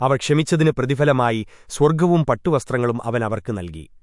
അവർ ക്ഷമിച്ചതിന് പ്രതിഫലമായി സ്വർഗവും പട്ടുവസ്ത്രങ്ങളും അവൻ അവർക്ക് നൽകി.